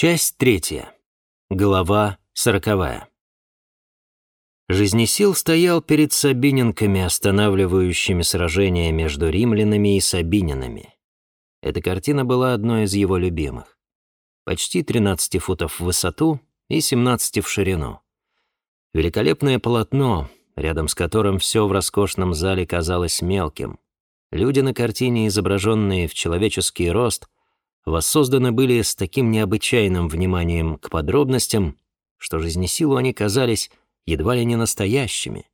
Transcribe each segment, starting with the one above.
Часть третья. Глава сороковая. Жизнесил стоял перед сабиненками, останавливающими сражение между римлянами и сабининами. Эта картина была одной из его любимых. Почти 13 футов в высоту и 17 в ширину. Великолепное полотно, рядом с которым все в роскошном зале казалось мелким. Люди на картине, изображенные в человеческий рост, воссозданы были с таким необычайным вниманием к подробностям, что жизнесилу они казались едва ли не настоящими.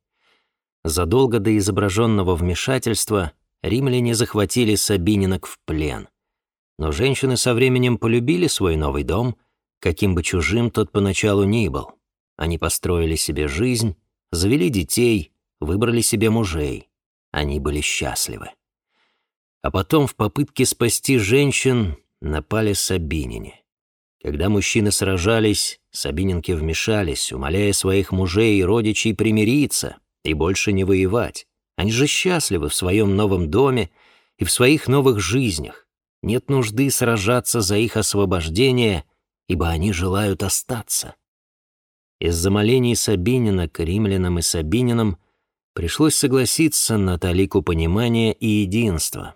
Задолго до изображенного вмешательства римляне захватили сабининок в плен. Но женщины со временем полюбили свой новый дом, каким бы чужим тот поначалу ни был. Они построили себе жизнь, завели детей, выбрали себе мужей. Они были счастливы. А потом в попытке спасти женщин напали сабинине. Когда мужчины сражались, сабининки вмешались, умоляя своих мужей и родичей примириться и больше не воевать. Они же счастливы в своем новом доме и в своих новых жизнях. Нет нужды сражаться за их освобождение, ибо они желают остаться. Из-за молений Сабинина к римлянам и Сабининам пришлось согласиться на талику понимания и единства.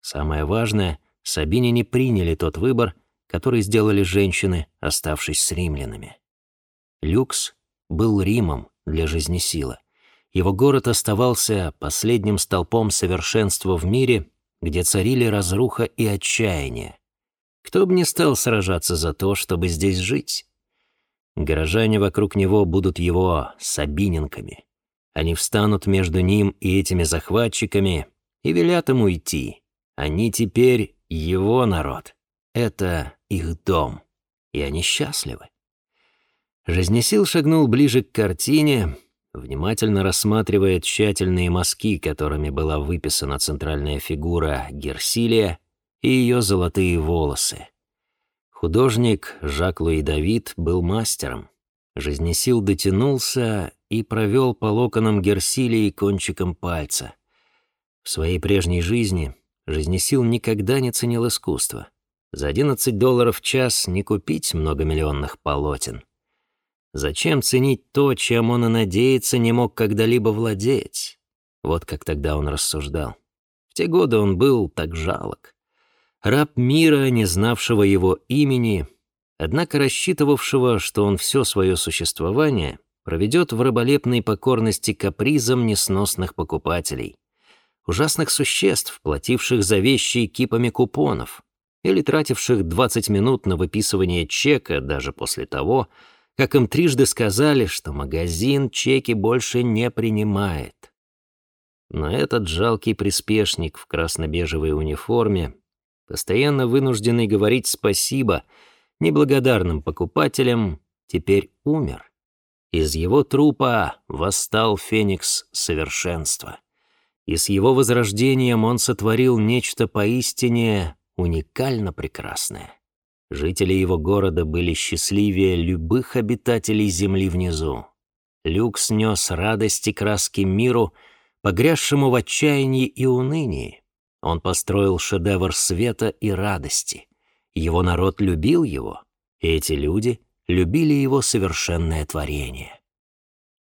Самое важное, Сабинине приняли тот выбор, который сделали женщины, оставшись с римлянами. Люкс был Римом для жизнесила. Его город оставался последним столпом совершенства в мире, где царили разруха и отчаяние. Кто бы не стал сражаться за то, чтобы здесь жить? Горожане вокруг него будут его сабининками. Они встанут между ним и этими захватчиками и велят ему идти. Они теперь его народ. Это их дом, и они счастливы. Жизнесил шагнул ближе к картине, внимательно рассматривая тщательные мазки, которыми была выписана центральная фигура Герсилия и ее золотые волосы. Художник Жак-Луи Давид был мастером. Жизнесил дотянулся и провел по локонам Герсилии кончиком пальца. В своей прежней жизни Жизнесил никогда не ценил искусство. За 11 долларов в час не купить многомиллионных полотен. Зачем ценить то, чем он и надеяться не мог когда-либо владеть? Вот как тогда он рассуждал. В те годы он был так жалок. Раб мира, не знавшего его имени, однако рассчитывавшего, что он все свое существование проведет в раболепной покорности капризам несносных покупателей, ужасных существ, плативших за вещи кипами купонов, или тративших 20 минут на выписывание чека даже после того, как им трижды сказали, что магазин чеки больше не принимает. Но этот жалкий приспешник в красно-бежевой униформе, постоянно вынужденный говорить спасибо неблагодарным покупателям, теперь умер. Из его трупа восстал феникс совершенства. И с его возрождением он сотворил нечто поистине уникально прекрасное. Жители его города были счастливее любых обитателей земли внизу. Люк снес радость и краски миру, погрязшему в отчаянии и унынии. Он построил шедевр света и радости. Его народ любил его, и эти люди любили его совершенное творение.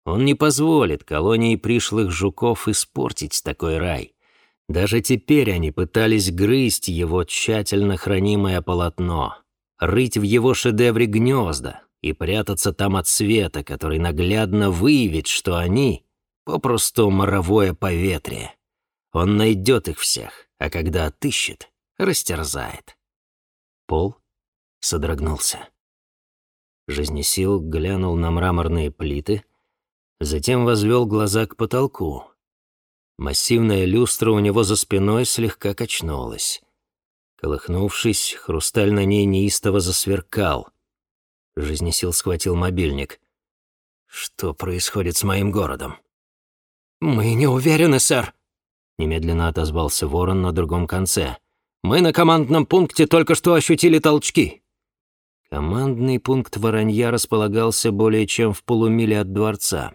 Он не позволит колонии пришлых жуков испортить такой рай. Даже теперь они пытались грызть его тщательно хранимое полотно, рыть в его шедевре гнезда и прятаться там от света, который наглядно выявит, что они — попросту моровое поветрие. Он найдет их всех, а когда отыщет, растерзает. Пол содрогнулся. Жизнесил глянул на мраморные плиты, затем возвел глаза к потолку. Массивная люстра у него за спиной слегка качнулась. Колыхнувшись, хрусталь на ней неистово засверкал. Жизнесил схватил мобильник. «Что происходит с моим городом?» «Мы не уверены, сэр», — немедленно отозвался ворон на другом конце. «Мы на командном пункте только что ощутили толчки». Командный пункт Воронья располагался более чем в полумиле от дворца.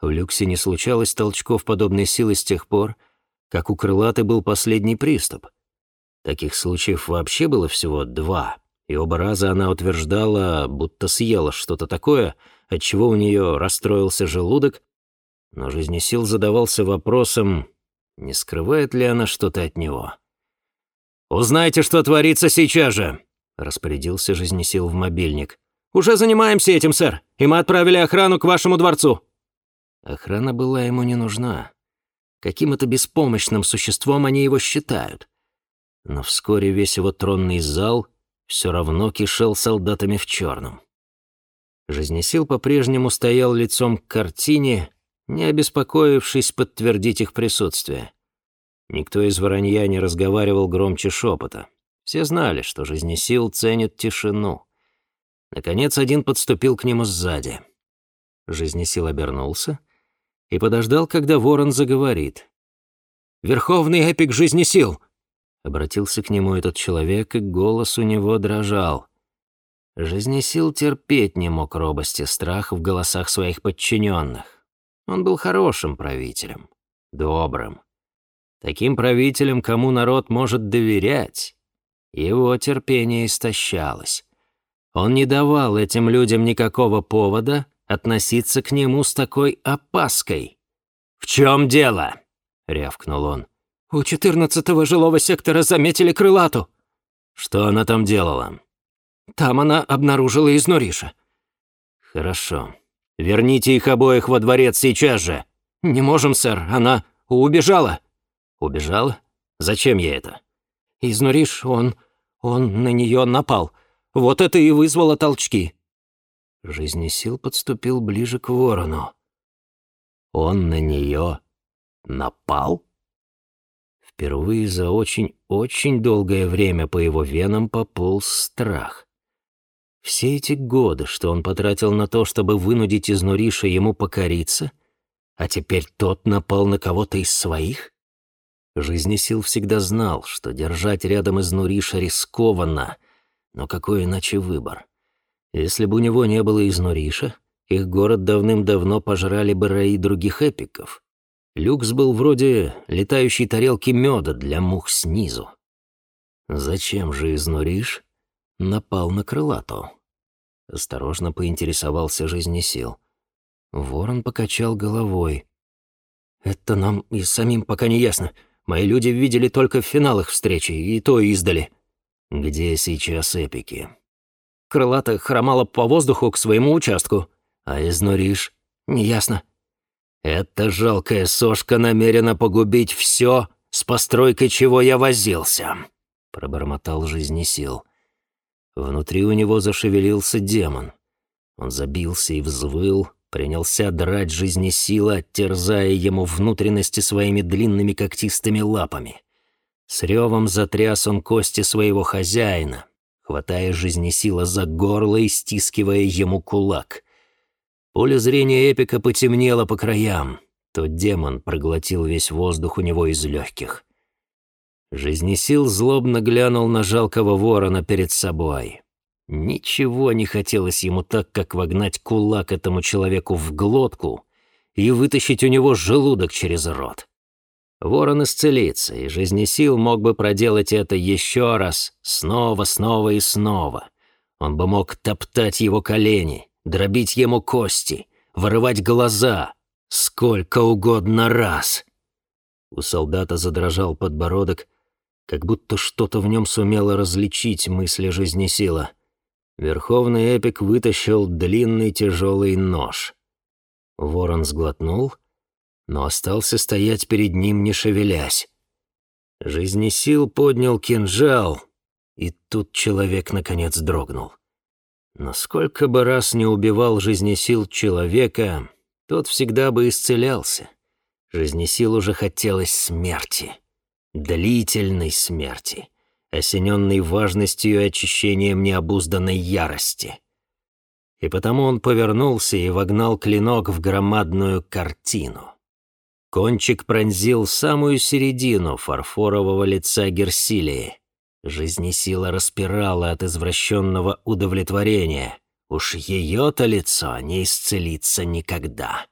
В люксе не случалось толчков подобной силы с тех пор, как у крылаты был последний приступ. Таких случаев вообще было всего два, и оба раза она утверждала, будто съела что-то такое, отчего у нее расстроился желудок, но жизнесил задавался вопросом, не скрывает ли она что-то от него. «Узнайте, что творится сейчас же!» — распорядился жизнесил в мобильник. «Уже занимаемся этим, сэр, и мы отправили охрану к вашему дворцу». Охрана была ему не нужна. Каким-то беспомощным существом они его считают. Но вскоре весь его тронный зал все равно кишел солдатами в черном. Жизнесил по-прежнему стоял лицом к картине, не обеспокоившись подтвердить их присутствие. Никто из воронья не разговаривал громче шепота. Все знали, что жизнесил ценит тишину. Наконец один подступил к нему сзади. Жизнесил обернулся и подождал, когда ворон заговорит. «Верховный эпик жизнесил!» Обратился к нему этот человек, и голос у него дрожал. Жизнесил терпеть не мог робости, страх в голосах своих подчиненных. Он был хорошим правителем, добрым. Таким правителем, кому народ может доверять. Его терпение истощалось. Он не давал этим людям никакого повода относиться к нему с такой опаской. «В чем дело?» — рявкнул он. «У четырнадцатого жилого сектора заметили крылату». «Что она там делала?» «Там она обнаружила изнуриша». «Хорошо. Верните их обоих во дворец сейчас же». «Не можем, сэр. Она убежала». «Убежала? Зачем ей это?» «Изнуриш, он... он на нее напал. Вот это и вызвало толчки». Жизнесил подступил ближе к ворону. «Он на нее напал?» Впервые за очень-очень долгое время по его венам пополз страх. Все эти годы, что он потратил на то, чтобы вынудить из Нуриша ему покориться, а теперь тот напал на кого-то из своих? Жизнесил всегда знал, что держать рядом из Нуриша рискованно, но какой иначе выбор? Если бы у него не было из Нуриша, их город давным-давно пожрали бы раи других эпиков. Люкс был вроде летающей тарелки меда для мух снизу. Зачем же из Нуриш напал на крылату? Осторожно поинтересовался жизнесил. Ворон покачал головой. «Это нам и самим пока не ясно. Мои люди видели только в финалах встречи, и то издали. Где сейчас эпики? Крылата хромала по воздуху к своему участку, а изнуришь — неясно. Эта жалкая сошка намерена погубить все, с постройкой чего я возился, — пробормотал жизнесил. Внутри у него зашевелился демон. Он забился и взвыл, принялся драть жизнесила, терзая ему внутренности своими длинными когтистыми лапами. С ревом затряс он кости своего хозяина, хватая жизнесила за горло и стискивая ему кулак. Поле зрения эпика потемнело по краям. Тот демон проглотил весь воздух у него из легких. Жизнесил злобно глянул на жалкого ворона перед собой. Ничего не хотелось ему так, как вогнать кулак этому человеку в глотку и вытащить у него желудок через рот. Ворон исцелится, и жизнесил мог бы проделать это еще раз, снова, снова и снова. Он бы мог топтать его колени, дробить ему кости, вырывать глаза, сколько угодно раз. У солдата задрожал подбородок, как будто что-то в нем сумело различить мысли жизнесила. Верховный эпик вытащил длинный тяжелый нож. Ворон сглотнул, но остался стоять перед ним, не шевелясь. Жизнесил поднял кинжал, и тут человек наконец дрогнул. Но сколько бы раз не убивал жизнесил человека, тот всегда бы исцелялся. Жизнесил уже хотелось смерти, длительной смерти осененный важностью и очищением необузданной ярости. И потому он повернулся и вогнал клинок в громадную картину. Кончик пронзил самую середину фарфорового лица Герсилии. Жизнесила распирала от извращенного удовлетворения. Уж ее-то лицо не исцелится никогда.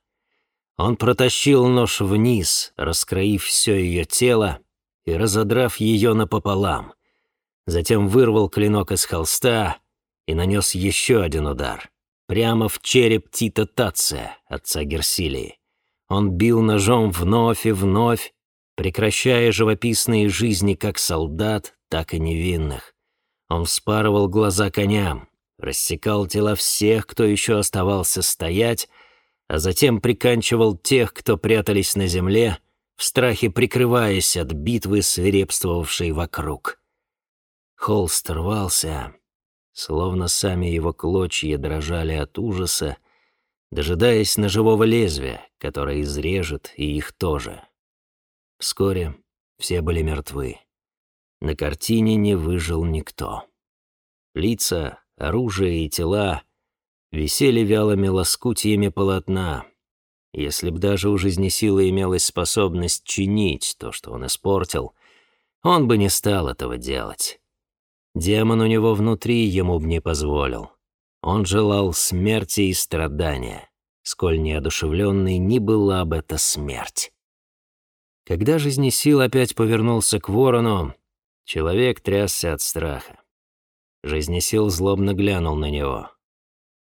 Он протащил нож вниз, раскроив все ее тело и разодрав ее напополам. затем вырвал клинок из холста и нанес еще один удар. Прямо в череп Тита Тация, отца Герсилии. Он бил ножом вновь и вновь, прекращая живописные жизни как солдат, так и невинных. Он вспарывал глаза коням, рассекал тела всех, кто еще оставался стоять, а затем приканчивал тех, кто прятались на земле, в страхе прикрываясь от битвы, свирепствовавшей вокруг. Холст рвался, словно сами его клочья дрожали от ужаса, дожидаясь ножевого лезвия, которое изрежет и их тоже. Вскоре все были мертвы. На картине не выжил никто. Лица, оружие и тела висели вялыми лоскутьями полотна. Если б даже у жизнесилы имелась способность чинить то, что он испортил, он бы не стал этого делать. Демон у него внутри ему б не позволил. Он желал смерти и страдания, сколь неодушевленной ни была бы эта смерть. Когда жизнесил опять повернулся к ворону, человек трясся от страха. Жизнесил злобно глянул на него.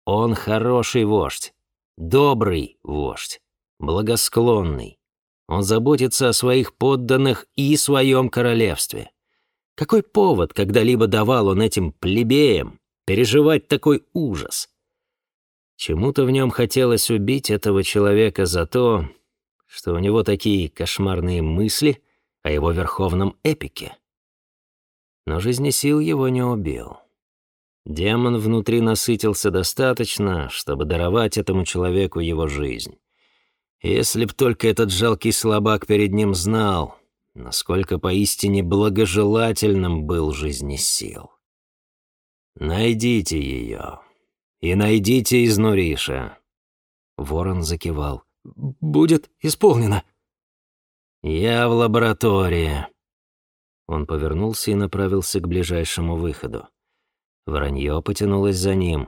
Он хороший вождь, добрый вождь, благосклонный. Он заботится о своих подданных и своем королевстве. Какой повод когда-либо давал он этим плебеям переживать такой ужас? Чему-то в нем хотелось убить этого человека за то, что у него такие кошмарные мысли о его верховном эпике. Но жизнесил его не убил. Демон внутри насытился достаточно, чтобы даровать этому человеку его жизнь. Если б только этот жалкий слабак перед ним знал, насколько поистине благожелательным был жизни сил. «Найдите ее. И найдите из Нуриша». Ворон закивал. «Будет исполнено». «Я в лаборатории». Он повернулся и направился к ближайшему выходу. Воронье потянулось за ним.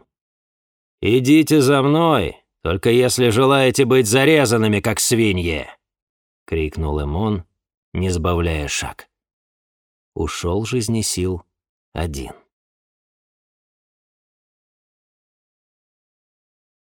«Идите за мной, только если желаете быть зарезанными, как свиньи!» — крикнул Эмон, не сбавляя шаг. Ушел жизни сил один.